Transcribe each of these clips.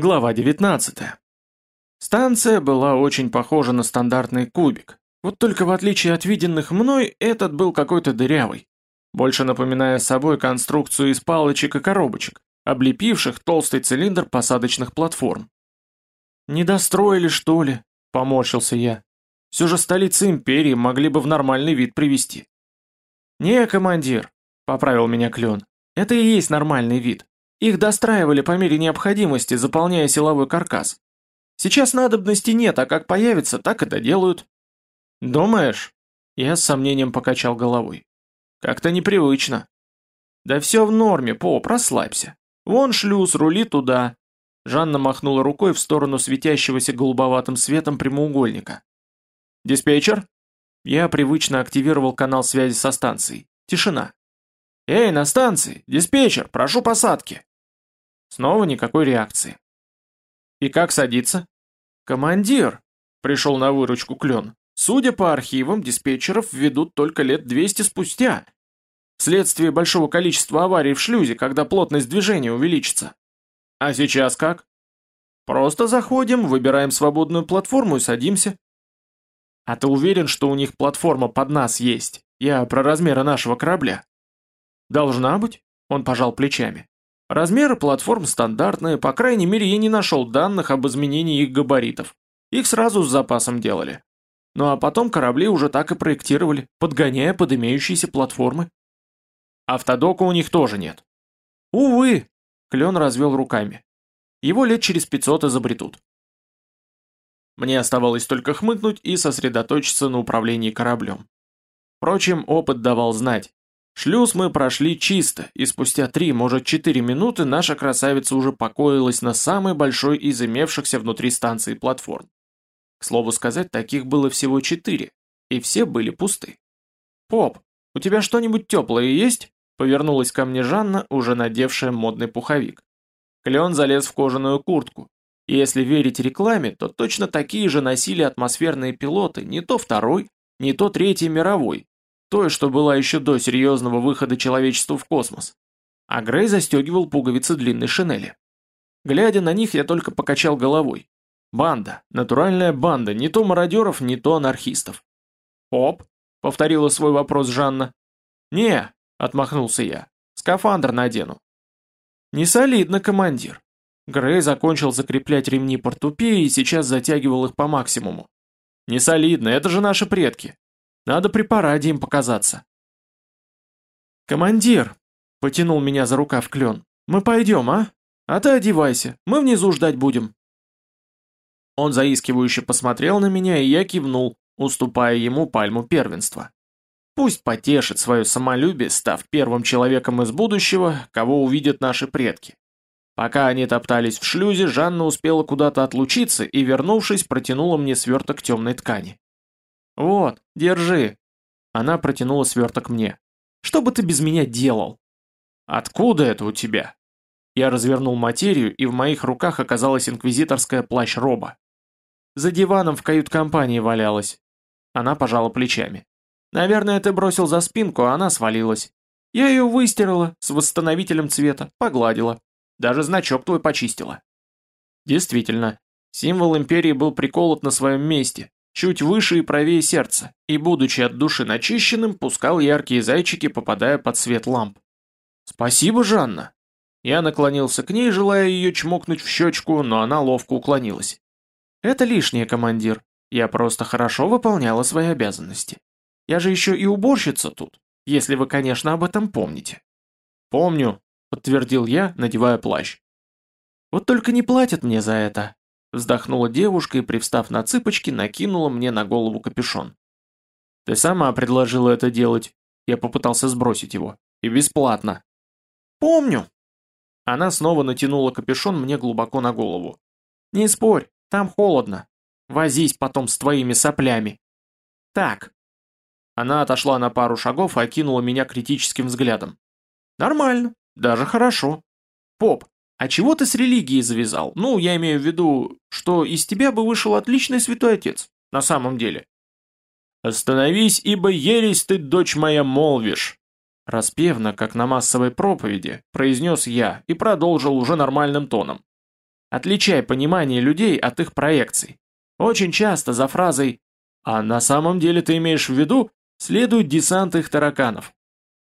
Глава 19. Станция была очень похожа на стандартный кубик. Вот только в отличие от виденных мной, этот был какой-то дырявый, больше напоминая собой конструкцию из палочек и коробочек, облепивших толстый цилиндр посадочных платформ. «Не достроили, что ли?» – поморщился я. «Все же столицы империи могли бы в нормальный вид привести». «Не, командир», – поправил меня Клен, – «это и есть нормальный вид. Их достраивали по мере необходимости, заполняя силовой каркас. Сейчас надобности нет, а как появится, так и доделают. Думаешь? Я с сомнением покачал головой. Как-то непривычно. Да все в норме, по, прослабься. Вон шлюз, рули туда. Жанна махнула рукой в сторону светящегося голубоватым светом прямоугольника. «Диспетчер?» Я привычно активировал канал связи со станцией. Тишина. «Эй, на станции! Диспетчер, прошу посадки!» Снова никакой реакции. «И как садиться?» «Командир!» — пришел на выручку Клен. «Судя по архивам, диспетчеров ведут только лет 200 спустя, вследствие большого количества аварий в шлюзе, когда плотность движения увеличится. А сейчас как?» «Просто заходим, выбираем свободную платформу и садимся». «А ты уверен, что у них платформа под нас есть? Я про размеры нашего корабля». «Должна быть», — он пожал плечами. Размеры платформ стандартные, по крайней мере я не нашел данных об изменении их габаритов. Их сразу с запасом делали. Ну а потом корабли уже так и проектировали, подгоняя под имеющиеся платформы. Автодока у них тоже нет. Увы, Клен развел руками. Его лет через 500 изобретут. Мне оставалось только хмыкнуть и сосредоточиться на управлении кораблем. Впрочем, опыт давал знать. Шлюз мы прошли чисто, и спустя три, может четыре минуты наша красавица уже покоилась на самой большой из имевшихся внутри станции платформ. К слову сказать, таких было всего четыре, и все были пусты. «Поп, у тебя что-нибудь теплое есть?» Повернулась ко мне Жанна, уже надевшая модный пуховик. Клен залез в кожаную куртку. И если верить рекламе, то точно такие же носили атмосферные пилоты не то второй, не то третий мировой, той, что была еще до серьезного выхода человечества в космос. А Грей застегивал пуговицы длинной шинели. Глядя на них, я только покачал головой. Банда, натуральная банда, не то мародеров, не то анархистов. «Оп», — повторила свой вопрос Жанна. «Не», — отмахнулся я, — «скафандр надену». «Не солидно, командир». Грей закончил закреплять ремни портупеи и сейчас затягивал их по максимуму. «Не солидно, это же наши предки. Надо при параде им показаться. «Командир!» — потянул меня за рукав клен. «Мы пойдем, а? А ты одевайся, мы внизу ждать будем». Он заискивающе посмотрел на меня, и я кивнул, уступая ему пальму первенства. Пусть потешит свое самолюбие, став первым человеком из будущего, кого увидят наши предки. Пока они топтались в шлюзе, Жанна успела куда-то отлучиться и, вернувшись, протянула мне сверток темной ткани. «Вот, держи». Она протянула сверток мне. «Что бы ты без меня делал?» «Откуда это у тебя?» Я развернул материю, и в моих руках оказалась инквизиторская плащ-роба. За диваном в кают-компании валялась. Она пожала плечами. «Наверное, ты бросил за спинку, а она свалилась. Я ее выстирала с восстановителем цвета, погладила. Даже значок твой почистила». Действительно, символ империи был приколот на своем месте, чуть выше и правее сердца, и, будучи от души начищенным, пускал яркие зайчики, попадая под свет ламп. «Спасибо, Жанна!» Я наклонился к ней, желая ее чмокнуть в щечку, но она ловко уклонилась. «Это лишнее, командир. Я просто хорошо выполняла свои обязанности. Я же еще и уборщица тут, если вы, конечно, об этом помните». «Помню», — подтвердил я, надевая плащ. «Вот только не платят мне за это», Вздохнула девушка и, привстав на цыпочки, накинула мне на голову капюшон. «Ты сама предложила это делать». Я попытался сбросить его. «И бесплатно». «Помню». Она снова натянула капюшон мне глубоко на голову. «Не спорь, там холодно. Возись потом с твоими соплями». «Так». Она отошла на пару шагов и окинула меня критическим взглядом. «Нормально, даже хорошо. Поп, а чего ты с религией завязал? Ну, я имею в виду, что из тебя бы вышел отличный святой отец, на самом деле. «Остановись, ибо ересь ты, дочь моя, молвишь!» Распевно, как на массовой проповеди, произнес я и продолжил уже нормальным тоном. Отличай понимание людей от их проекций. Очень часто за фразой «А на самом деле ты имеешь в виду?» следует десант их тараканов.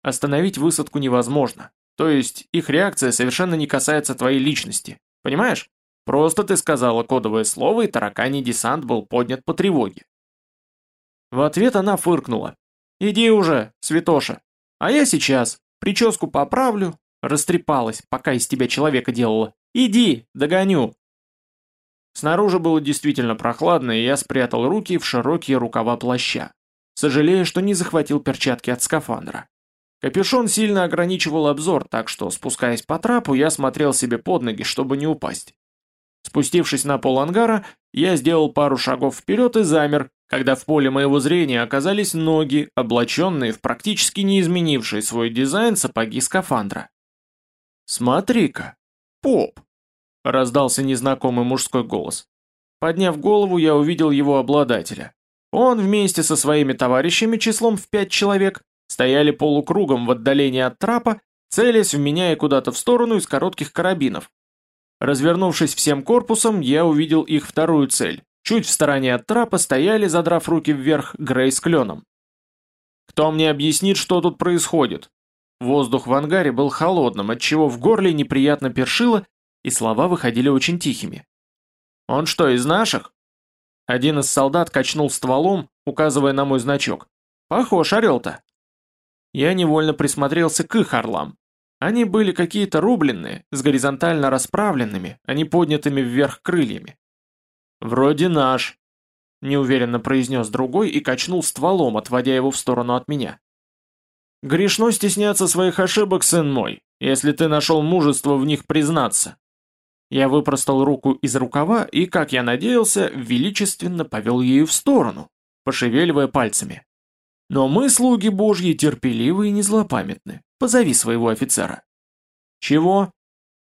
Остановить высадку невозможно. То есть их реакция совершенно не касается твоей личности. Понимаешь? Просто ты сказала кодовое слово, и тараканий десант был поднят по тревоге. В ответ она фыркнула. «Иди уже, святоша. А я сейчас. Прическу поправлю». Растрепалась, пока из тебя человека делала. «Иди, догоню». Снаружи было действительно прохладно, и я спрятал руки в широкие рукава плаща, сожалея, что не захватил перчатки от скафандра. Капюшон сильно ограничивал обзор, так что, спускаясь по трапу, я смотрел себе под ноги, чтобы не упасть. Спустившись на пол ангара, я сделал пару шагов вперед и замер, когда в поле моего зрения оказались ноги, облаченные в практически не изменивший свой дизайн сапоги скафандра. «Смотри-ка, поп!» — раздался незнакомый мужской голос. Подняв голову, я увидел его обладателя. Он вместе со своими товарищами числом в пять человек стояли полукругом в отдалении от трапа, целясь в меня и куда-то в сторону из коротких карабинов. Развернувшись всем корпусом, я увидел их вторую цель. Чуть в стороне от трапа стояли, задрав руки вверх, Грей с кленом. «Кто мне объяснит, что тут происходит?» Воздух в ангаре был холодным, отчего в горле неприятно першило, и слова выходили очень тихими. «Он что, из наших?» Один из солдат качнул стволом, указывая на мой значок. «Похож орел-то». Я невольно присмотрелся к их орлам. Они были какие-то рубленные, с горизонтально расправленными, а не поднятыми вверх крыльями. «Вроде наш», — неуверенно произнес другой и качнул стволом, отводя его в сторону от меня. Грешно стесняться своих ошибок, сын мой, если ты нашел мужество в них признаться. Я выпростал руку из рукава и, как я надеялся, величественно повел ею в сторону, пошевеливая пальцами. Но мы, слуги божьи, терпеливы и не злопамятны. Позови своего офицера. Чего?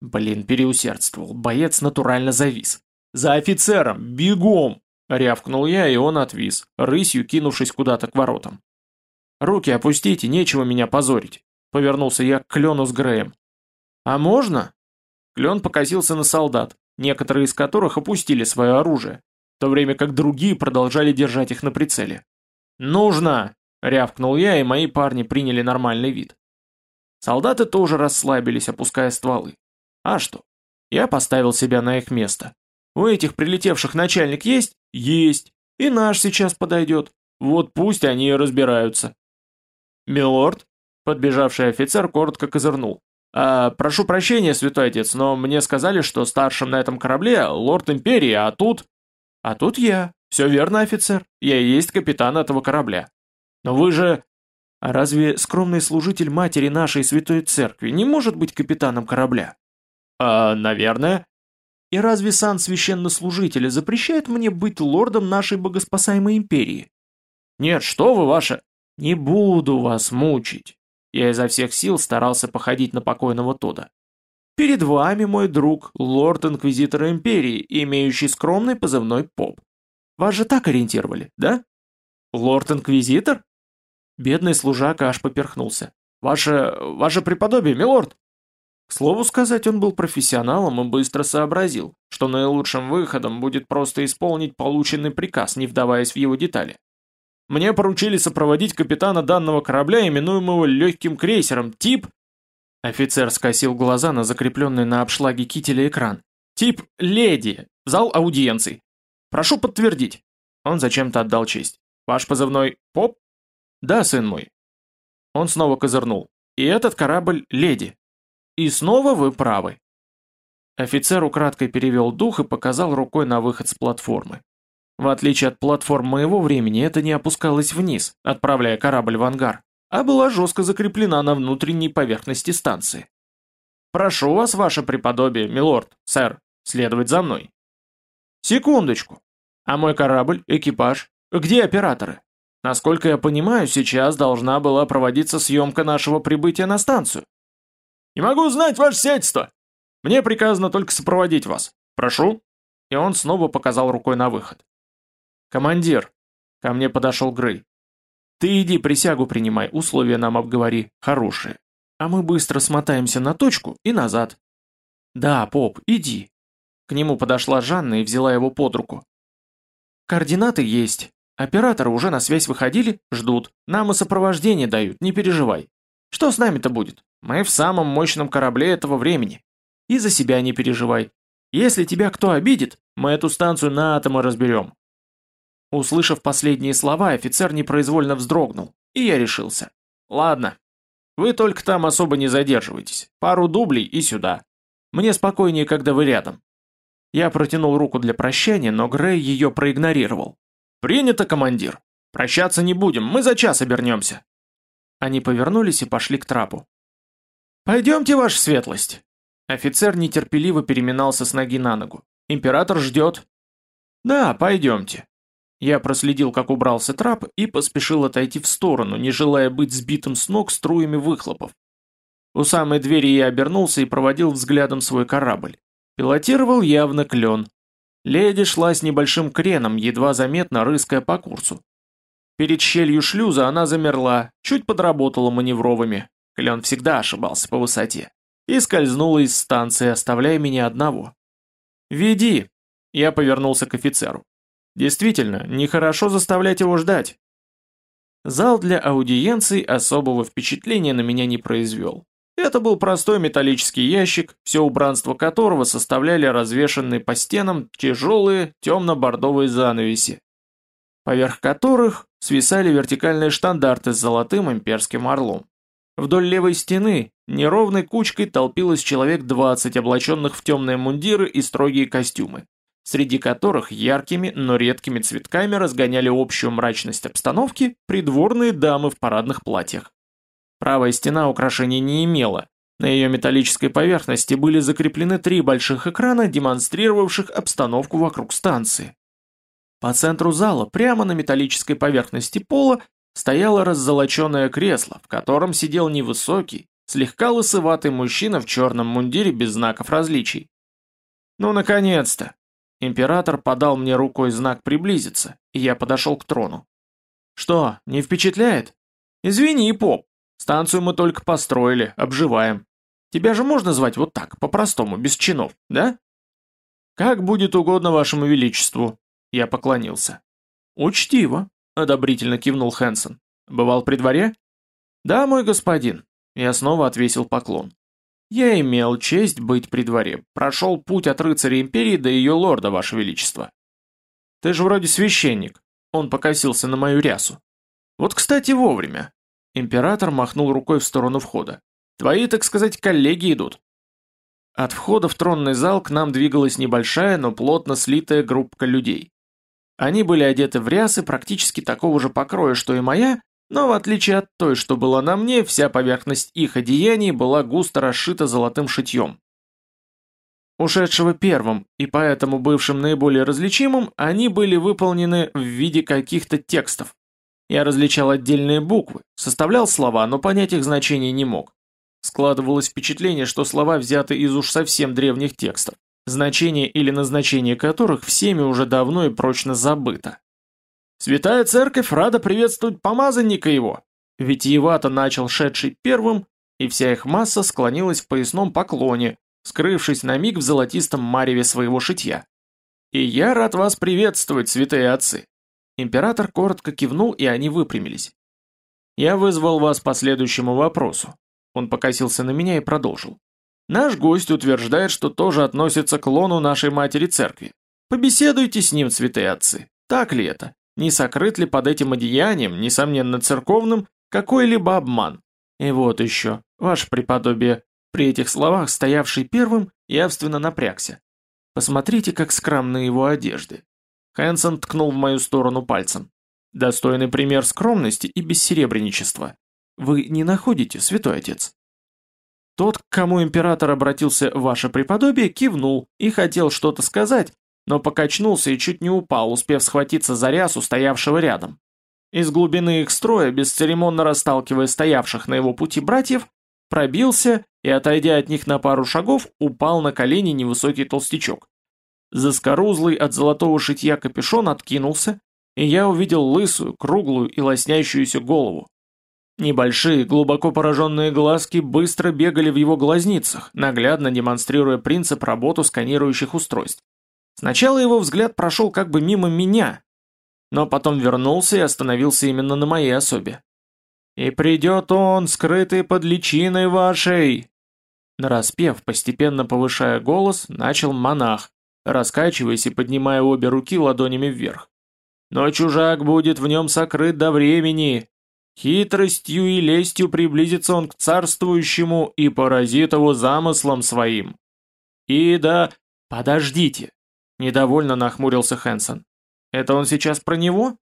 Блин, переусердствовал. Боец натурально завис. За офицером! Бегом! Рявкнул я, и он отвис, рысью кинувшись куда-то к воротам. «Руки опустите, нечего меня позорить», — повернулся я к Клену с Греем. «А можно?» Клен покосился на солдат, некоторые из которых опустили свое оружие, в то время как другие продолжали держать их на прицеле. «Нужно!» — рявкнул я, и мои парни приняли нормальный вид. Солдаты тоже расслабились, опуская стволы. А что? Я поставил себя на их место. У этих прилетевших начальник есть? Есть. И наш сейчас подойдет. Вот пусть они и разбираются. «Милорд?» Подбежавший офицер коротко козырнул. «А, «Прошу прощения, святой отец, но мне сказали, что старшим на этом корабле лорд Империи, а тут...» «А тут я. Все верно, офицер. Я и есть капитан этого корабля. Но вы же...» «А разве скромный служитель матери нашей святой церкви не может быть капитаном корабля?» «А, наверное». «И разве сан священнослужителя запрещает мне быть лордом нашей богоспасаемой империи?» «Нет, что вы, ваше...» «Не буду вас мучить!» Я изо всех сил старался походить на покойного Тода. «Перед вами мой друг, лорд-инквизитор Империи, имеющий скромный позывной поп. Вас же так ориентировали, да?» «Лорд-инквизитор?» Бедный служака аж поперхнулся. «Ваше... ваше преподобие, милорд!» К слову сказать, он был профессионалом и быстро сообразил, что наилучшим выходом будет просто исполнить полученный приказ, не вдаваясь в его детали. Мне поручили сопроводить капитана данного корабля, именуемого легким крейсером, тип...» Офицер скосил глаза на закрепленный на обшлаге кителя экран. «Тип «Леди», зал аудиенций. Прошу подтвердить». Он зачем-то отдал честь. «Ваш позывной «Поп»?» «Да, сын мой». Он снова козырнул. «И этот корабль «Леди». И снова вы правы». Офицер украдкой перевел дух и показал рукой на выход с платформы. В отличие от платформ моего времени, это не опускалось вниз, отправляя корабль в ангар, а была жестко закреплена на внутренней поверхности станции. «Прошу вас, ваше преподобие, милорд, сэр, следовать за мной». «Секундочку. А мой корабль, экипаж? Где операторы? Насколько я понимаю, сейчас должна была проводиться съемка нашего прибытия на станцию». «Не могу знать, ваше сельство. Мне приказано только сопроводить вас. Прошу». И он снова показал рукой на выход. «Командир!» Ко мне подошел Грей. «Ты иди присягу принимай, условия нам обговори, хорошие. А мы быстро смотаемся на точку и назад». «Да, поп, иди». К нему подошла Жанна и взяла его под руку. «Координаты есть. Операторы уже на связь выходили, ждут. Нам и сопровождение дают, не переживай. Что с нами-то будет? Мы в самом мощном корабле этого времени. И за себя не переживай. Если тебя кто обидит, мы эту станцию на атомы разберем». Услышав последние слова, офицер непроизвольно вздрогнул, и я решился. «Ладно, вы только там особо не задерживайтесь. Пару дублей и сюда. Мне спокойнее, когда вы рядом». Я протянул руку для прощания, но Грей ее проигнорировал. «Принято, командир. Прощаться не будем, мы за час обернемся». Они повернулись и пошли к трапу. «Пойдемте, ваша светлость!» Офицер нетерпеливо переминался с ноги на ногу. «Император ждет». «Да, пойдемте». Я проследил, как убрался трап, и поспешил отойти в сторону, не желая быть сбитым с ног струями выхлопов. У самой двери я обернулся и проводил взглядом свой корабль. Пилотировал явно клен. Леди шла с небольшим креном, едва заметно рыская по курсу. Перед щелью шлюза она замерла, чуть подработала маневровыми. Клен всегда ошибался по высоте. И скользнула из станции, оставляя меня одного. «Веди!» Я повернулся к офицеру. Действительно, нехорошо заставлять его ждать. Зал для аудиенций особого впечатления на меня не произвел. Это был простой металлический ящик, все убранство которого составляли развешанные по стенам тяжелые темно-бордовые занавеси, поверх которых свисали вертикальные штандарты с золотым имперским орлом. Вдоль левой стены неровной кучкой толпилось человек 20, облаченных в темные мундиры и строгие костюмы среди которых яркими, но редкими цветками разгоняли общую мрачность обстановки придворные дамы в парадных платьях. Правая стена украшений не имела, на ее металлической поверхности были закреплены три больших экрана, демонстрировавших обстановку вокруг станции. По центру зала, прямо на металлической поверхности пола, стояло раззолоченное кресло, в котором сидел невысокий, слегка лысоватый мужчина в черном мундире без знаков различий. «Ну, наконец-то!» Император подал мне рукой знак приблизиться, и я подошел к трону. «Что, не впечатляет?» «Извини, поп, станцию мы только построили, обживаем. Тебя же можно звать вот так, по-простому, без чинов, да?» «Как будет угодно вашему величеству», — я поклонился. «Учтиво», — одобрительно кивнул Хэнсон. «Бывал при дворе?» «Да, мой господин», — я снова отвесил поклон. Я имел честь быть при дворе, прошел путь от рыцаря империи до ее лорда, ваше величество. Ты же вроде священник. Он покосился на мою рясу. Вот, кстати, вовремя. Император махнул рукой в сторону входа. Твои, так сказать, коллеги идут. От входа в тронный зал к нам двигалась небольшая, но плотно слитая группка людей. Они были одеты в рясы практически такого же покроя, что и моя, но в отличие от той, что была на мне, вся поверхность их одеяний была густо расшита золотым шитьем. Ушедшего первым и поэтому бывшим наиболее различимым, они были выполнены в виде каких-то текстов. Я различал отдельные буквы, составлял слова, но понять их значение не мог. Складывалось впечатление, что слова взяты из уж совсем древних текстов, значение или назначение которых всеми уже давно и прочно забыто. Святая церковь рада приветствовать помазанника его. Ведь Евата начал шедший первым, и вся их масса склонилась в поясном поклоне, скрывшись на миг в золотистом мареве своего шитья. «И я рад вас приветствовать, святые отцы!» Император коротко кивнул, и они выпрямились. «Я вызвал вас по следующему вопросу». Он покосился на меня и продолжил. «Наш гость утверждает, что тоже относится к лону нашей матери церкви. Побеседуйте с ним, святые отцы. Так ли это? Не сокрыт ли под этим одеянием, несомненно церковным, какой-либо обман? И вот еще, ваше преподобие, при этих словах, стоявший первым, явственно напрягся. Посмотрите, как скромны его одежды. Хэнсон ткнул в мою сторону пальцем. Достойный пример скромности и бессеребреничества. Вы не находите, святой отец? Тот, к кому император обратился ваше преподобие, кивнул и хотел что-то сказать, но покачнулся и чуть не упал, успев схватиться за рясу стоявшего рядом. Из глубины их строя, бесцеремонно расталкивая стоявших на его пути братьев, пробился и, отойдя от них на пару шагов, упал на колени невысокий толстячок. Заскорузлый от золотого шитья капюшон откинулся, и я увидел лысую, круглую и лоснящуюся голову. Небольшие, глубоко пораженные глазки быстро бегали в его глазницах, наглядно демонстрируя принцип работы сканирующих устройств. Сначала его взгляд прошел как бы мимо меня, но потом вернулся и остановился именно на моей особе. «И придет он, скрытый под личиной вашей!» Нараспев, постепенно повышая голос, начал монах, раскачиваясь и поднимая обе руки ладонями вверх. «Но чужак будет в нем сокрыт до времени, Хитростью и лестью приблизится он к царствующему и поразит его замыслом своим. И да... Подождите, недовольно нахмурился Хэнсон. Это он сейчас про него?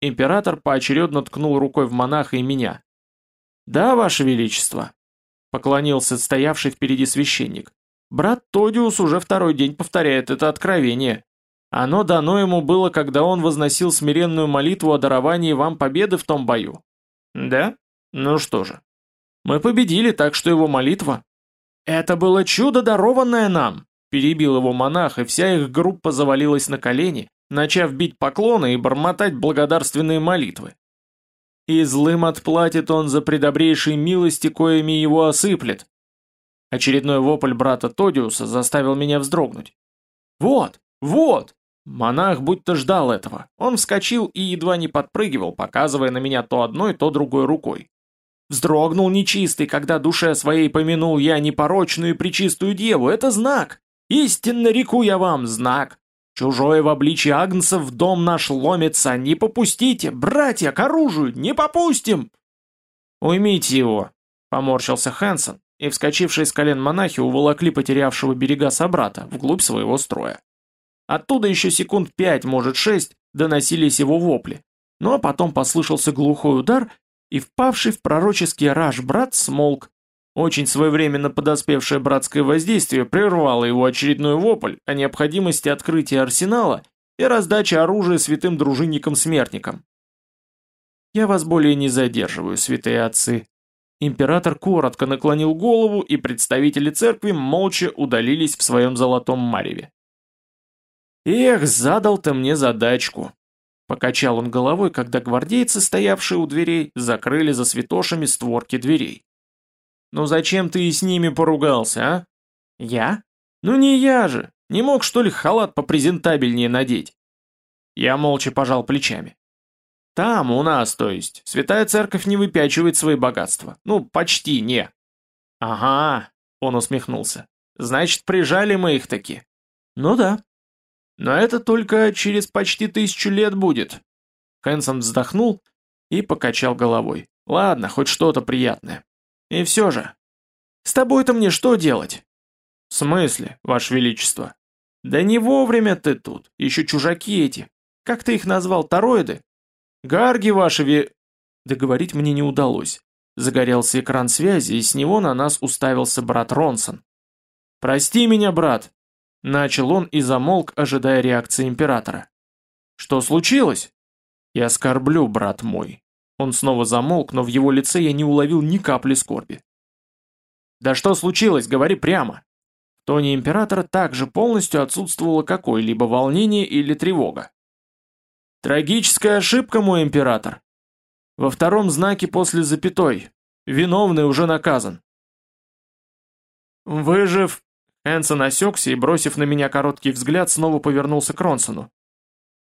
Император поочередно ткнул рукой в монаха и меня. Да, ваше величество, поклонился стоявший впереди священник. Брат Тодиус уже второй день повторяет это откровение. Оно дано ему было, когда он возносил смиренную молитву о даровании вам победы в том бою. Да? Ну что же. Мы победили, так что его молитва... Это было чудо, дарованное нам! Перебил его монах, и вся их группа завалилась на колени, начав бить поклоны и бормотать благодарственные молитвы. И злым отплатит он за предобрейшие милости, коими его осыплет. Очередной вопль брата Тодиуса заставил меня вздрогнуть. Вот, вот, Монах будто ждал этого. Он вскочил и едва не подпрыгивал, показывая на меня то одной, то другой рукой. Вздрогнул нечистый, когда душе своей помянул я непорочную и причистую деву. Это знак. Истинно реку я вам, знак. Чужое в обличье Агнца в дом наш ломится. Не попустите, братья, к оружию, не попустим. Уймите его, поморщился Хэнсон, и вскочившие с колен монахи уволокли потерявшего берега собрата вглубь своего строя. Оттуда еще секунд пять, может шесть, доносились его вопли. Ну а потом послышался глухой удар, и впавший в пророческий раж брат смолк. Очень своевременно подоспевшее братское воздействие прервало его очередной вопль о необходимости открытия арсенала и раздачи оружия святым дружинникам-смертникам. «Я вас более не задерживаю, святые отцы». Император коротко наклонил голову, и представители церкви молча удалились в своем золотом мареве. «Эх, задал ты мне задачку!» Покачал он головой, когда гвардейцы, стоявшие у дверей, закрыли за святошами створки дверей. «Ну зачем ты и с ними поругался, а?» «Я? Ну не я же! Не мог, что ли, халат попрезентабельнее надеть?» Я молча пожал плечами. «Там, у нас, то есть, святая церковь не выпячивает свои богатства. Ну, почти не». «Ага», — он усмехнулся. «Значит, прижали мы их таки». «Ну да», но это только через почти тысячу лет будет. Хэнсон вздохнул и покачал головой. Ладно, хоть что-то приятное. И все же. С тобой-то мне что делать? В смысле, Ваше Величество? Да не вовремя ты тут, еще чужаки эти. Как ты их назвал, тароиды? Гарги ваши. Договорить мне не удалось. Загорелся экран связи, и с него на нас уставился брат Ронсон. «Прости меня, брат, Начал он и замолк, ожидая реакции императора. «Что случилось?» «Я скорблю, брат мой». Он снова замолк, но в его лице я не уловил ни капли скорби. «Да что случилось? Говори прямо!» В тоне императора также полностью отсутствовало какое-либо волнение или тревога. «Трагическая ошибка, мой император!» Во втором знаке после запятой. Виновный уже наказан. «Выжив Энсон осекся и, бросив на меня короткий взгляд, снова повернулся к Ронсону.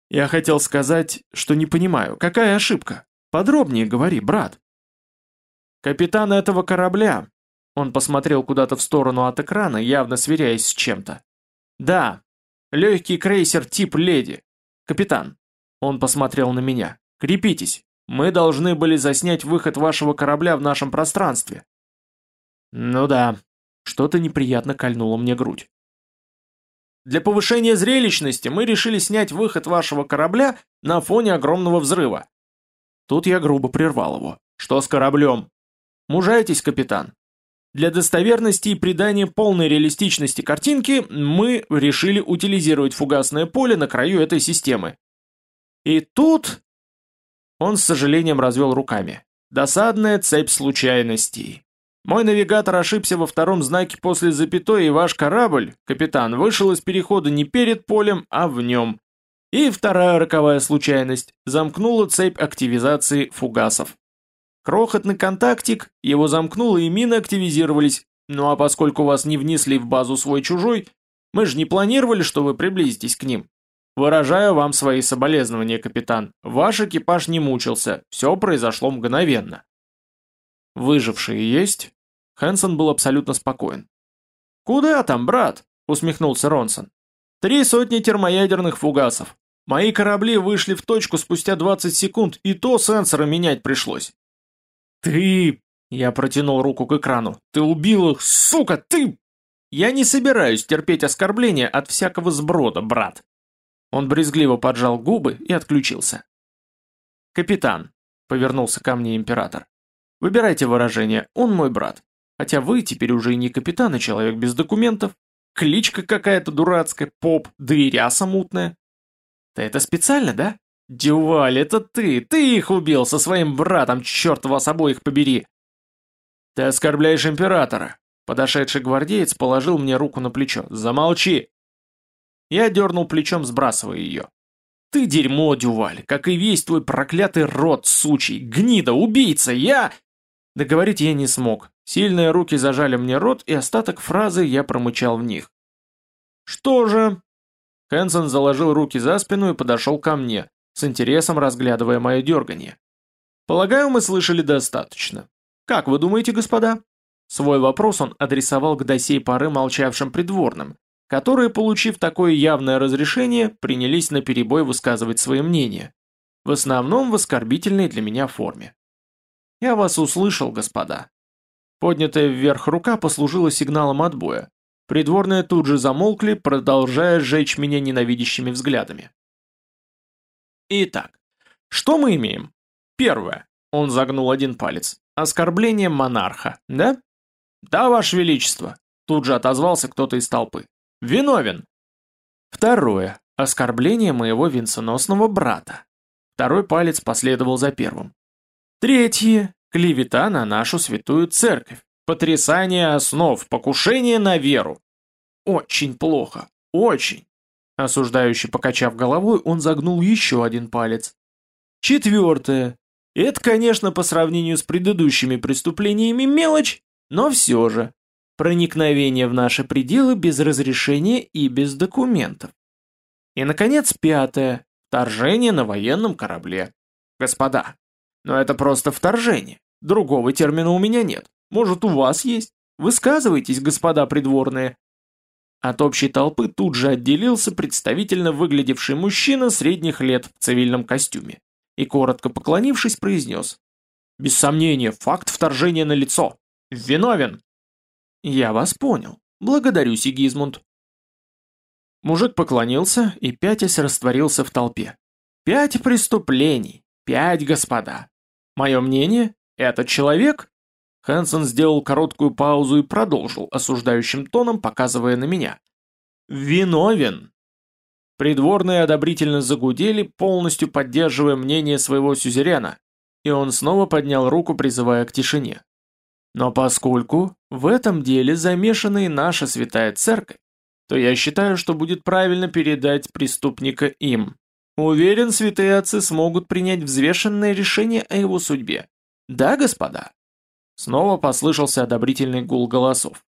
«Я хотел сказать, что не понимаю, какая ошибка? Подробнее говори, брат». «Капитан этого корабля», — он посмотрел куда-то в сторону от экрана, явно сверяясь с чем-то. «Да, легкий крейсер тип «Леди». Капитан». Он посмотрел на меня. «Крепитесь, мы должны были заснять выход вашего корабля в нашем пространстве». «Ну да», что-то неприятно кольнуло мне грудь. Для повышения зрелищности мы решили снять выход вашего корабля на фоне огромного взрыва. Тут я грубо прервал его. Что с кораблем? Мужайтесь, капитан. Для достоверности и придания полной реалистичности картинки мы решили утилизировать фугасное поле на краю этой системы. И тут... Он с сожалением развел руками. Досадная цепь случайностей. Мой навигатор ошибся во втором знаке после запятой, и ваш корабль, капитан, вышел из перехода не перед полем, а в нем. И вторая роковая случайность – замкнула цепь активизации фугасов. Крохотный контактик, его замкнуло и мины активизировались. Ну а поскольку вас не внесли в базу свой-чужой, мы же не планировали, что вы приблизитесь к ним. Выражаю вам свои соболезнования, капитан. Ваш экипаж не мучился, все произошло мгновенно. Выжившие есть? Хэнсон был абсолютно спокоен. «Куда там, брат?» — усмехнулся Ронсон. «Три сотни термоядерных фугасов. Мои корабли вышли в точку спустя 20 секунд, и то сенсоры менять пришлось». «Ты...» — я протянул руку к экрану. «Ты убил их, сука, ты...» «Я не собираюсь терпеть оскорбления от всякого сброда, брат». Он брезгливо поджал губы и отключился. «Капитан», — повернулся ко мне император, — «выбирайте выражение, он мой брат. Хотя вы теперь уже и не капитан, а человек без документов. Кличка какая-то дурацкая, поп, да и ряса мутная. Ты это специально, да? Дюваль, это ты, ты их убил со своим братом, черт вас обоих побери. Ты оскорбляешь императора. Подошедший гвардеец положил мне руку на плечо. Замолчи. Я дернул плечом, сбрасывая ее. Ты дерьмо, Дюваль, как и весь твой проклятый род, сучий, гнида, убийца, я... Договорить я не смог. Сильные руки зажали мне рот, и остаток фразы я промычал в них. «Что же?» Хэнсон заложил руки за спину и подошел ко мне, с интересом разглядывая мое дергание. «Полагаю, мы слышали достаточно. Как вы думаете, господа?» Свой вопрос он адресовал к до сей поры молчавшим придворным, которые, получив такое явное разрешение, принялись на перебой высказывать свои мнения, в основном в оскорбительной для меня форме. «Я вас услышал, господа». Поднятая вверх рука послужила сигналом отбоя. Придворные тут же замолкли, продолжая сжечь меня ненавидящими взглядами. Итак, что мы имеем? Первое. Он загнул один палец. Оскорбление монарха, да? Да, ваше величество. Тут же отозвался кто-то из толпы. Виновен. Второе. Оскорбление моего венценосного брата. Второй палец последовал за первым. Третье – клевета на нашу святую церковь, потрясание основ, покушение на веру. Очень плохо, очень. Осуждающий покачав головой, он загнул еще один палец. Четвертое. Это, конечно, по сравнению с предыдущими преступлениями мелочь, но все же. Проникновение в наши пределы без разрешения и без документов. И, наконец, пятое. Вторжение на военном корабле. Господа, но это просто вторжение. Другого термина у меня нет. Может, у вас есть? Высказывайтесь, господа придворные. От общей толпы тут же отделился представительно выглядевший мужчина средних лет в цивильном костюме и, коротко поклонившись, произнес. «Без сомнения, факт вторжения на лицо. Виновен!» «Я вас понял. Благодарю, Сигизмунд». Мужик поклонился и пятясь растворился в толпе. «Пять преступлений. Пять, господа. Мое мнение, этот человек...» Хэнсон сделал короткую паузу и продолжил, осуждающим тоном показывая на меня. «Виновен!» Придворные одобрительно загудели, полностью поддерживая мнение своего сюзерена, и он снова поднял руку, призывая к тишине. Но поскольку в этом деле замешана и наша святая церковь, то я считаю, что будет правильно передать преступника им. Уверен, святые отцы смогут принять взвешенное решение о его судьбе. Да, господа?» Снова послышался одобрительный гул голосов.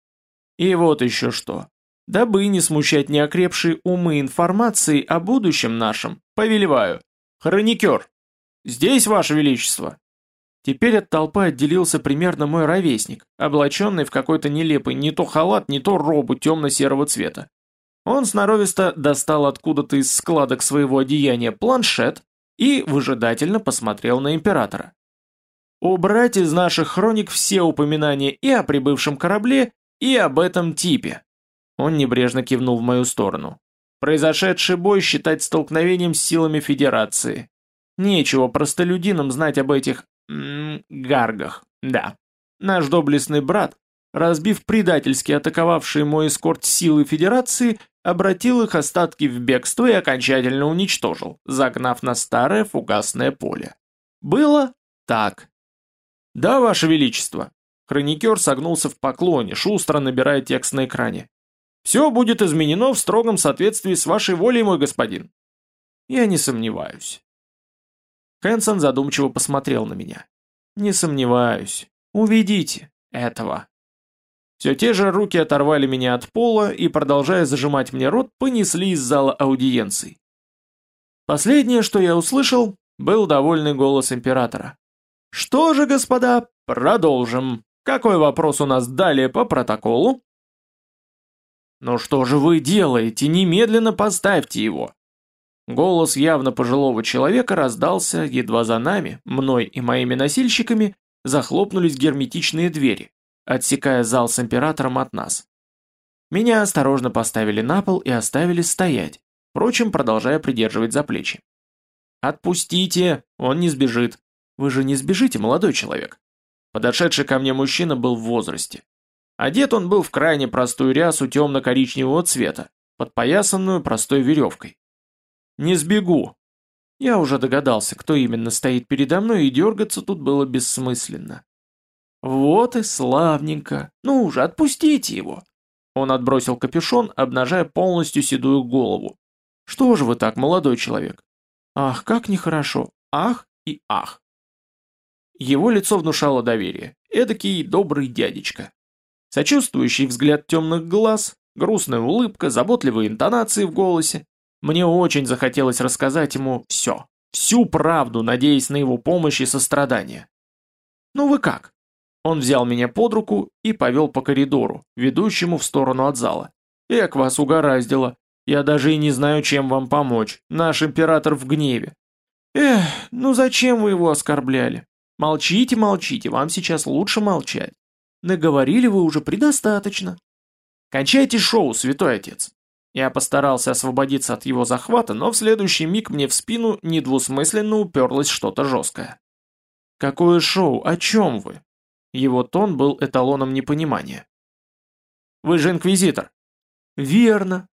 «И вот еще что. Дабы не смущать неокрепшие умы информации о будущем нашем, повелеваю. Хроникер! Здесь, ваше величество!» Теперь от толпы отделился примерно мой ровесник, облаченный в какой-то нелепый не то халат, не то робу темно-серого цвета. Он сноровисто достал откуда-то из складок своего одеяния планшет и выжидательно посмотрел на императора. «Убрать из наших хроник все упоминания и о прибывшем корабле, и об этом типе». Он небрежно кивнул в мою сторону. «Произошедший бой считать столкновением с силами Федерации. Нечего простолюдинам знать об этих... Гаргах. Да. Наш доблестный брат разбив предательски атаковавшие мой эскорт силы Федерации, обратил их остатки в бегство и окончательно уничтожил, загнав на старое фугасное поле. Было так. Да, Ваше Величество. Хроникер согнулся в поклоне, шустро набирая текст на экране. Все будет изменено в строгом соответствии с вашей волей, мой господин. Я не сомневаюсь. Хэнсон задумчиво посмотрел на меня. Не сомневаюсь. Уведите этого. Все те же руки оторвали меня от пола и, продолжая зажимать мне рот, понесли из зала аудиенций. Последнее, что я услышал, был довольный голос императора. «Что же, господа, продолжим. Какой вопрос у нас далее по протоколу?» «Ну что же вы делаете? Немедленно поставьте его!» Голос явно пожилого человека раздался, едва за нами, мной и моими носильщиками, захлопнулись герметичные двери, отсекая зал с императором от нас. Меня осторожно поставили на пол и оставили стоять, впрочем, продолжая придерживать за плечи. «Отпустите, он не сбежит. Вы же не сбежите, молодой человек». Подошедший ко мне мужчина был в возрасте. Одет он был в крайне простую рясу темно-коричневого цвета, подпоясанную простой веревкой. Не сбегу. Я уже догадался, кто именно стоит передо мной, и дергаться тут было бессмысленно. Вот и славненько. Ну уже, отпустите его. Он отбросил капюшон, обнажая полностью седую голову. Что же вы так, молодой человек? Ах, как нехорошо. Ах и ах. Его лицо внушало доверие. Эдакий добрый дядечка. Сочувствующий взгляд темных глаз, грустная улыбка, заботливые интонации в голосе. Мне очень захотелось рассказать ему все, всю правду, надеясь на его помощь и сострадание. «Ну вы как?» Он взял меня под руку и повел по коридору, ведущему в сторону от зала. «Эк, вас угораздило. Я даже и не знаю, чем вам помочь. Наш император в гневе». «Эх, ну зачем вы его оскорбляли? Молчите, молчите, вам сейчас лучше молчать. Наговорили вы уже предостаточно». «Кончайте шоу, святой отец. Я постарался освободиться от его захвата, но в следующий миг мне в спину недвусмысленно уперлось что-то жесткое. «Какое шоу? О чем вы?» Его тон был эталоном непонимания. «Вы же инквизитор». «Верно».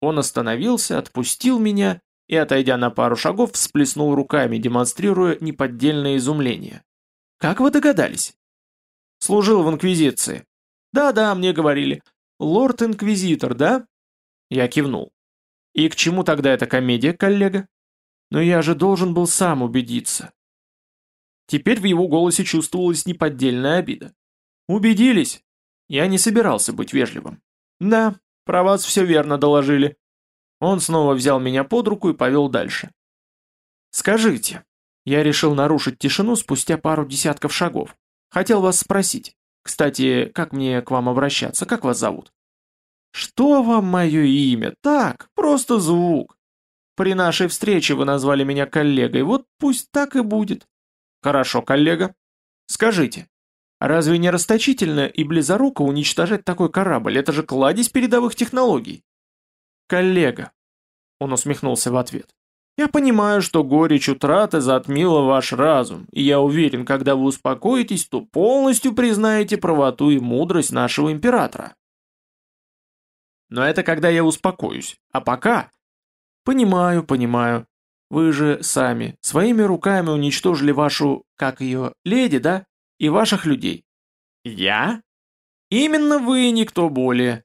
Он остановился, отпустил меня и, отойдя на пару шагов, всплеснул руками, демонстрируя неподдельное изумление. «Как вы догадались?» «Служил в инквизиции». «Да-да, мне говорили. Лорд-инквизитор, да?» Я кивнул. «И к чему тогда эта комедия, коллега?» «Но я же должен был сам убедиться». Теперь в его голосе чувствовалась неподдельная обида. «Убедились?» Я не собирался быть вежливым. «Да, про вас все верно доложили». Он снова взял меня под руку и повел дальше. «Скажите». Я решил нарушить тишину спустя пару десятков шагов. Хотел вас спросить. Кстати, как мне к вам обращаться? Как вас зовут? «Что вам мое имя? Так, просто звук. При нашей встрече вы назвали меня коллегой, вот пусть так и будет». «Хорошо, коллега. Скажите, разве не расточительно и близоруко уничтожать такой корабль? Это же кладезь передовых технологий». «Коллега», — он усмехнулся в ответ, — «я понимаю, что горечь утраты затмила ваш разум, и я уверен, когда вы успокоитесь, то полностью признаете правоту и мудрость нашего императора». Но это когда я успокоюсь. А пока... Понимаю, понимаю. Вы же сами своими руками уничтожили вашу, как ее, леди, да? И ваших людей. Я? Именно вы, никто более.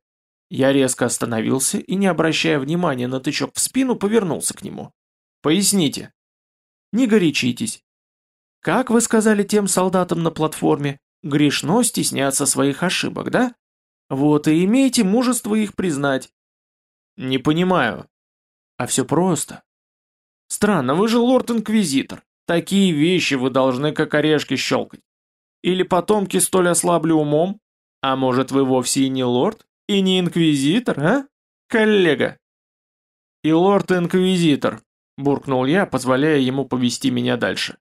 Я резко остановился и, не обращая внимания на тычок в спину, повернулся к нему. Поясните. Не горячитесь. Как вы сказали тем солдатам на платформе, грешно стесняться своих ошибок, да? Вот и имейте мужество их признать. Не понимаю. А все просто. Странно, вы же лорд-инквизитор. Такие вещи вы должны как орешки щелкать. Или потомки столь ослабли умом? А может вы вовсе и не лорд? И не инквизитор, а? Коллега. И лорд-инквизитор, буркнул я, позволяя ему повести меня дальше.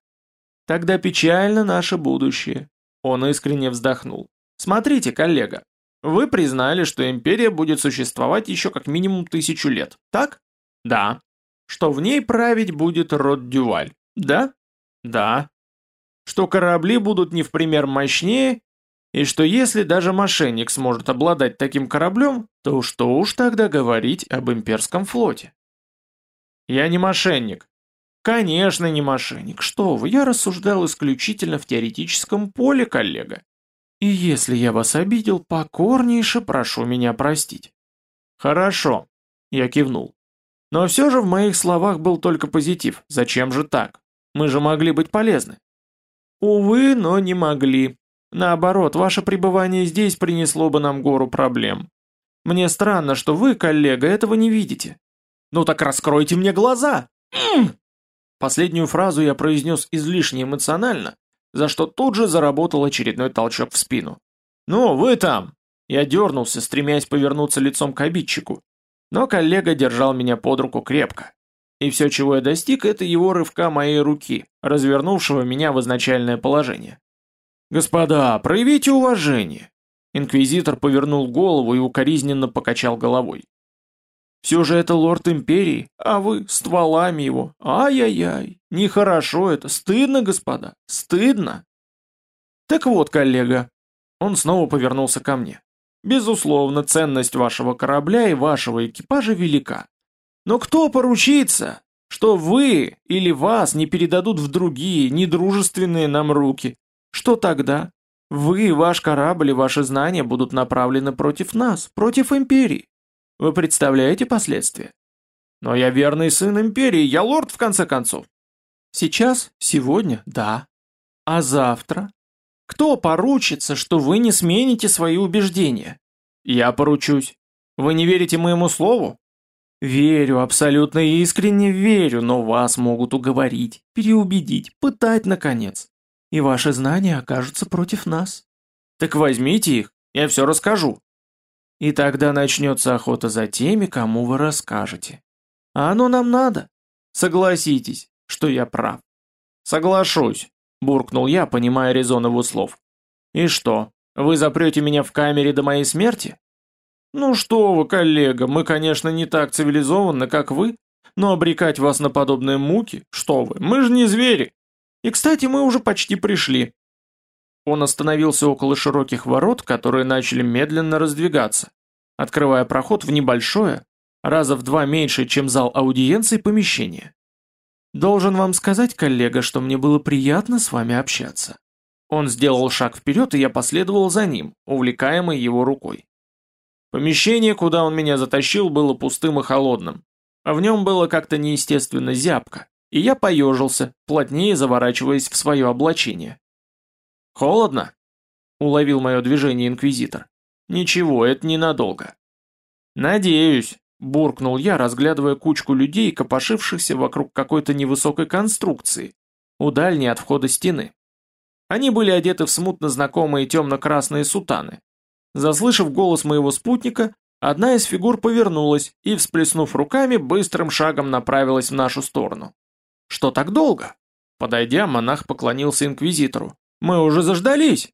Тогда печально наше будущее. Он искренне вздохнул. Смотрите, коллега, вы признали, что империя будет существовать еще как минимум тысячу лет, так? Да. Что в ней править будет род Дюваль, да? Да. Что корабли будут не в пример мощнее, и что если даже мошенник сможет обладать таким кораблем, то что уж тогда говорить об имперском флоте? Я не мошенник. Конечно, не мошенник. Что вы, я рассуждал исключительно в теоретическом поле, коллега. И если я вас обидел, покорнейше прошу меня простить. Хорошо, я кивнул. Но все же в моих словах был только позитив. Зачем же так? Мы же могли быть полезны. Увы, но не могли. Наоборот, ваше пребывание здесь принесло бы нам гору проблем. Мне странно, что вы, коллега, этого не видите. Ну так раскройте мне глаза! Последнюю фразу я произнес излишне эмоционально, за что тут же заработал очередной толчок в спину. «Ну, вы там!» Я дернулся, стремясь повернуться лицом к обидчику. Но коллега держал меня под руку крепко. И все, чего я достиг, это его рывка моей руки, развернувшего меня в изначальное положение. «Господа, проявите уважение!» Инквизитор повернул голову и укоризненно покачал головой. «Все же это лорд Империи, а вы стволами его. Ай-яй-яй, нехорошо это, стыдно, господа, стыдно!» «Так вот, коллега». Он снова повернулся ко мне. «Безусловно, ценность вашего корабля и вашего экипажа велика. Но кто поручится, что вы или вас не передадут в другие, недружественные нам руки? Что тогда? Вы, ваш корабль и ваши знания будут направлены против нас, против империи. Вы представляете последствия? Но я верный сын империи, я лорд в конце концов. Сейчас, сегодня, да. А завтра? Кто поручится, что вы не смените свои убеждения? Я поручусь. Вы не верите моему слову? Верю, абсолютно искренне верю, но вас могут уговорить, переубедить, пытать наконец и ваши знания окажутся против нас. Так возьмите их, я все расскажу. И тогда начнется охота за теми, кому вы расскажете. А оно нам надо. Согласитесь, что я прав. Соглашусь, буркнул я, понимая резон его слов. И что, вы запрете меня в камере до моей смерти? Ну что вы, коллега, мы, конечно, не так цивилизованы, как вы, но обрекать вас на подобные муки, что вы, мы же не звери. И, кстати, мы уже почти пришли». Он остановился около широких ворот, которые начали медленно раздвигаться, открывая проход в небольшое, раза в два меньше, чем зал аудиенции, помещение. «Должен вам сказать, коллега, что мне было приятно с вами общаться». Он сделал шаг вперед, и я последовал за ним, увлекаемый его рукой. Помещение, куда он меня затащил, было пустым и холодным, а в нем было как-то неестественно зябко и я поежился, плотнее заворачиваясь в свое облачение. «Холодно?» — уловил мое движение инквизитор. «Ничего, это ненадолго». «Надеюсь», — буркнул я, разглядывая кучку людей, копошившихся вокруг какой-то невысокой конструкции, у дальней от входа стены. Они были одеты в смутно знакомые темно-красные сутаны. Заслышав голос моего спутника, одна из фигур повернулась и, всплеснув руками, быстрым шагом направилась в нашу сторону. «Что так долго?» Подойдя, монах поклонился инквизитору. «Мы уже заждались!»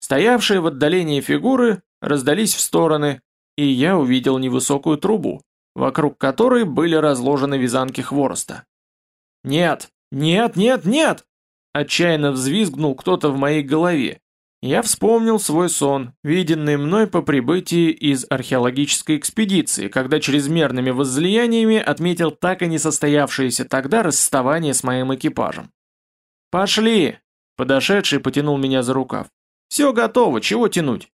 Стоявшие в отдалении фигуры раздались в стороны, и я увидел невысокую трубу, вокруг которой были разложены вязанки хвороста. «Нет! Нет! Нет! Нет!» Отчаянно взвизгнул кто-то в моей голове, я вспомнил свой сон, виденный мной по прибытии из археологической экспедиции, когда чрезмерными возлияниями отметил так и не состоявшееся тогда расставание с моим экипажем. «Пошли!» – подошедший потянул меня за рукав. «Все готово, чего тянуть?»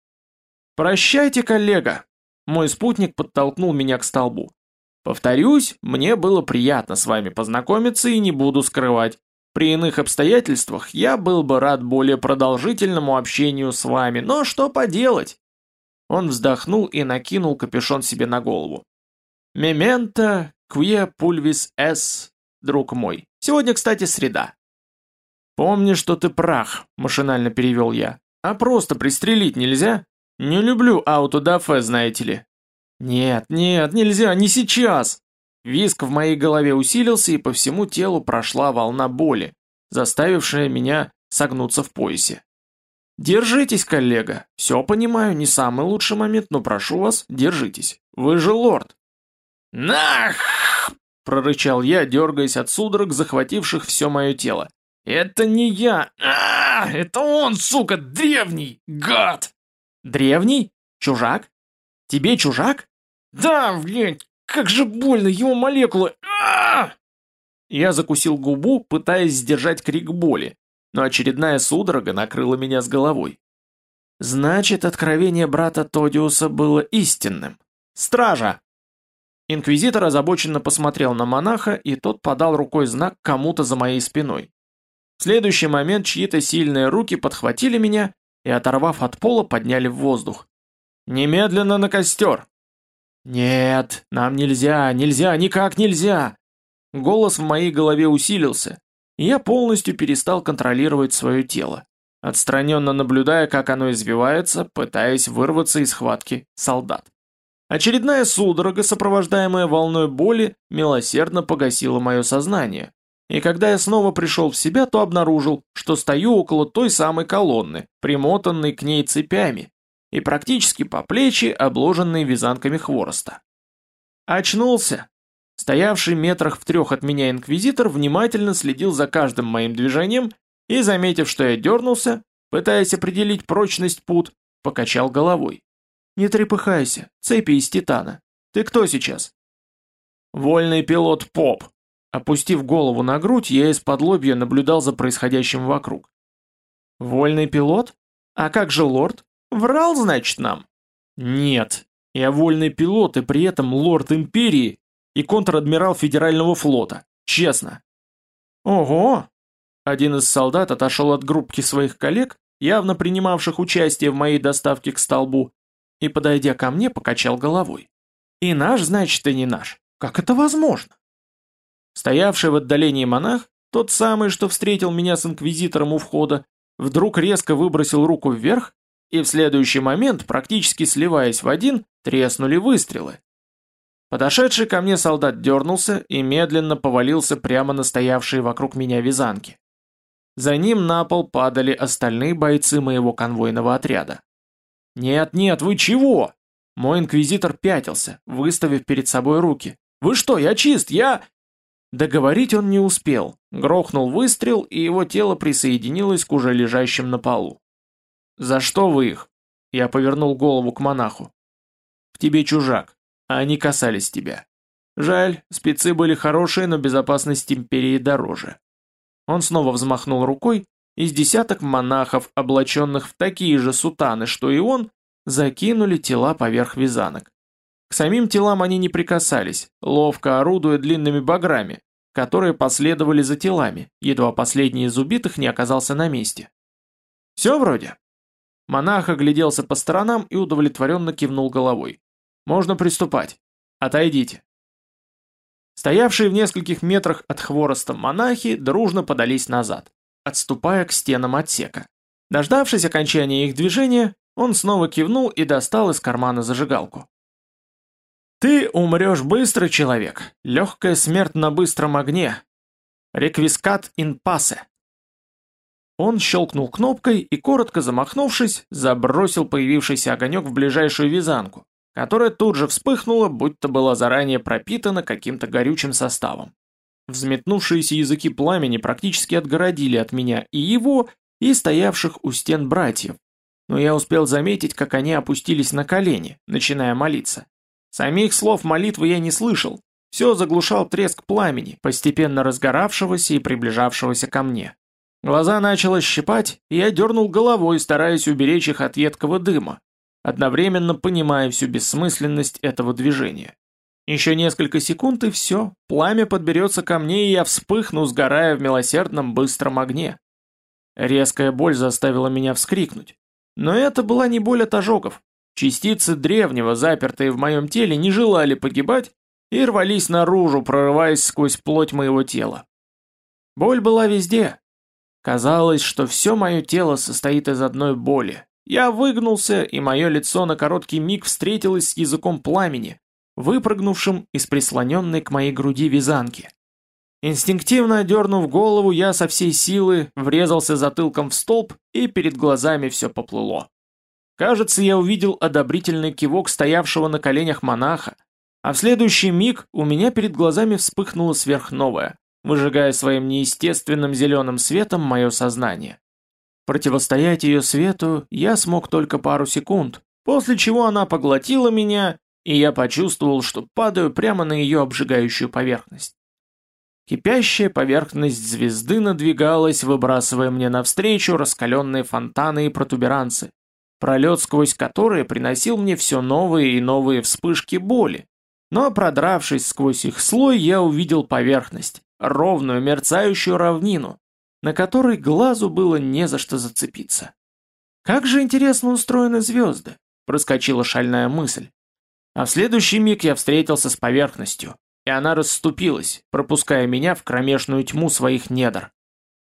«Прощайте, коллега!» Мой спутник подтолкнул меня к столбу. «Повторюсь, мне было приятно с вами познакомиться и не буду скрывать. При иных обстоятельствах я был бы рад более продолжительному общению с вами, но что поделать?» Он вздохнул и накинул капюшон себе на голову. «Мементо кве пульвис эс, друг мой. Сегодня, кстати, среда». «Помни, что ты прах», — машинально перевел я. «А просто пристрелить нельзя? Не люблю аутодафе, знаете ли». «Нет, нет, нельзя, не сейчас!» Виск в моей голове усилился, и по всему телу прошла волна боли, заставившая меня согнуться в поясе. «Держитесь, коллега. Все понимаю, не самый лучший момент, но прошу вас, держитесь. Вы же лорд». «Нах!» — прорычал я, дергаясь от судорог, захвативших все мое тело. «Это не я! а, Это он, сука, древний! Гад!» «Древний? Чужак? Тебе чужак?» «Да, блядь, как же больно, его молекулы! А! Я закусил губу, пытаясь сдержать крик боли, но очередная судорога накрыла меня с головой. Значит, откровение брата Тодиуса было истинным. Стража! Инквизитор озабоченно посмотрел на монаха, и тот подал рукой знак кому-то за моей спиной. В следующий момент чьи-то сильные руки подхватили меня и, оторвав от пола, подняли в воздух. «Немедленно на костер!» «Нет, нам нельзя, нельзя, никак нельзя!» Голос в моей голове усилился, и я полностью перестал контролировать свое тело, отстраненно наблюдая, как оно извивается, пытаясь вырваться из схватки солдат. Очередная судорога, сопровождаемая волной боли, милосердно погасила мое сознание, и когда я снова пришел в себя, то обнаружил, что стою около той самой колонны, примотанной к ней цепями, и практически по плечи, обложенной вязанками хвороста. Очнулся. Стоявший метрах в трех от меня инквизитор внимательно следил за каждым моим движением и, заметив, что я дернулся, пытаясь определить прочность пут, покачал головой. «Не трепыхайся, цепи из титана. Ты кто сейчас?» «Вольный пилот Поп», Опустив голову на грудь, я из-под лобья наблюдал за происходящим вокруг. «Вольный пилот? А как же лорд? Врал, значит, нам?» «Нет, я вольный пилот и при этом лорд Империи и контр-адмирал Федерального флота. Честно». «Ого!» Один из солдат отошел от группки своих коллег, явно принимавших участие в моей доставке к столбу, и, подойдя ко мне, покачал головой. «И наш, значит, и не наш. Как это возможно?» Стоявший в отдалении монах, тот самый, что встретил меня с инквизитором у входа, вдруг резко выбросил руку вверх, и в следующий момент, практически сливаясь в один, треснули выстрелы. Подошедший ко мне солдат дернулся и медленно повалился прямо на стоявшие вокруг меня вязанки. За ним на пол падали остальные бойцы моего конвойного отряда. «Нет, нет, вы чего?» Мой инквизитор пятился, выставив перед собой руки. «Вы что, я чист, я...» Договорить он не успел. Грохнул выстрел, и его тело присоединилось к уже лежащим на полу. «За что вы их?» Я повернул голову к монаху. «В тебе чужак, а они касались тебя. Жаль, спецы были хорошие, но безопасность империи дороже». Он снова взмахнул рукой, из десяток монахов, облаченных в такие же сутаны, что и он, закинули тела поверх вязанок. К самим телам они не прикасались, ловко орудуя длинными баграми, которые последовали за телами, едва последний из убитых не оказался на месте. «Все вроде?» Монах огляделся по сторонам и удовлетворенно кивнул головой. «Можно приступать. Отойдите». Стоявшие в нескольких метрах от хвороста монахи дружно подались назад, отступая к стенам отсека. Дождавшись окончания их движения, он снова кивнул и достал из кармана зажигалку. Ты умрешь быстро, человек. Легкая смерть на быстром огне. Реквискат ин пасе. Он щелкнул кнопкой и, коротко замахнувшись, забросил появившийся огонек в ближайшую вязанку, которая тут же вспыхнула, будто была заранее пропитана каким-то горючим составом. Взметнувшиеся языки пламени практически отгородили от меня и его, и стоявших у стен братьев, но я успел заметить, как они опустились на колени, начиная молиться. Самих слов молитвы я не слышал, все заглушал треск пламени, постепенно разгоравшегося и приближавшегося ко мне. Глаза начало щипать, и я дернул головой, стараясь уберечь их от едкого дыма, одновременно понимая всю бессмысленность этого движения. Еще несколько секунд и все, пламя подберется ко мне, и я вспыхну, сгорая в милосердном быстром огне. Резкая боль заставила меня вскрикнуть. Но это была не боль от ожогов, Частицы древнего, запертые в моем теле, не желали погибать и рвались наружу, прорываясь сквозь плоть моего тела. Боль была везде. Казалось, что все мое тело состоит из одной боли. Я выгнулся, и мое лицо на короткий миг встретилось с языком пламени, выпрыгнувшим из прислоненной к моей груди вязанки. Инстинктивно дернув голову, я со всей силы врезался затылком в столб, и перед глазами все поплыло. Кажется, я увидел одобрительный кивок стоявшего на коленях монаха, а в следующий миг у меня перед глазами вспыхнуло сверхновое, выжигая своим неестественным зеленым светом мое сознание. Противостоять ее свету я смог только пару секунд, после чего она поглотила меня, и я почувствовал, что падаю прямо на ее обжигающую поверхность. Кипящая поверхность звезды надвигалась, выбрасывая мне навстречу раскаленные фонтаны и протуберанцы, пролет сквозь которые приносил мне все новые и новые вспышки боли. Но продравшись сквозь их слой, я увидел поверхность, ровную мерцающую равнину, на который глазу было не за что зацепиться. «Как же интересно устроены звезды!» – проскочила шальная мысль. А в следующий миг я встретился с поверхностью, и она расступилась, пропуская меня в кромешную тьму своих недр.